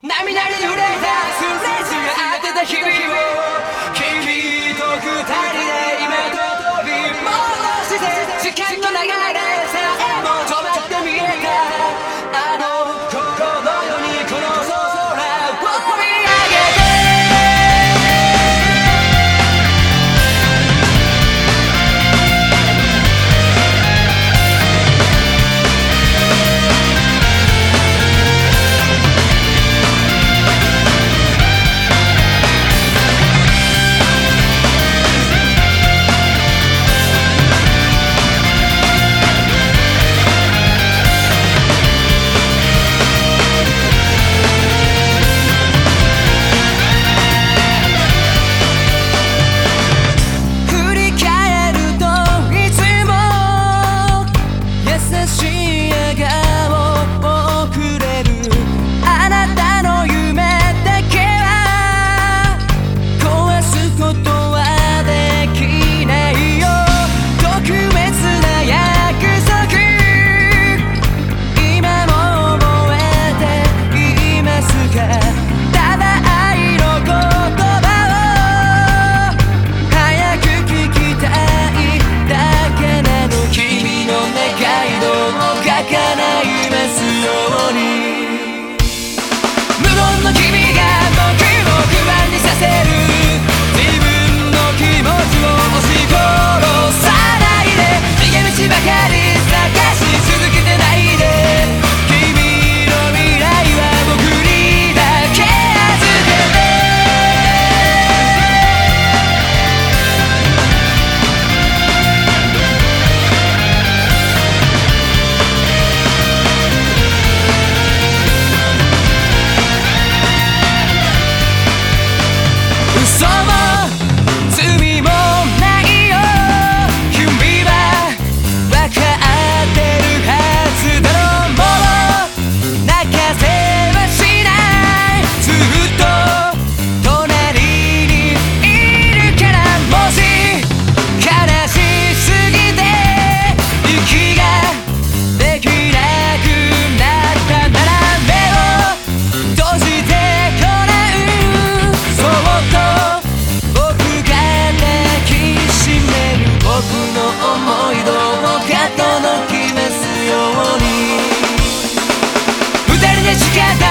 涙に濡れた。スレスが当てた日々をし上がる染の決めすように。二人で誓っ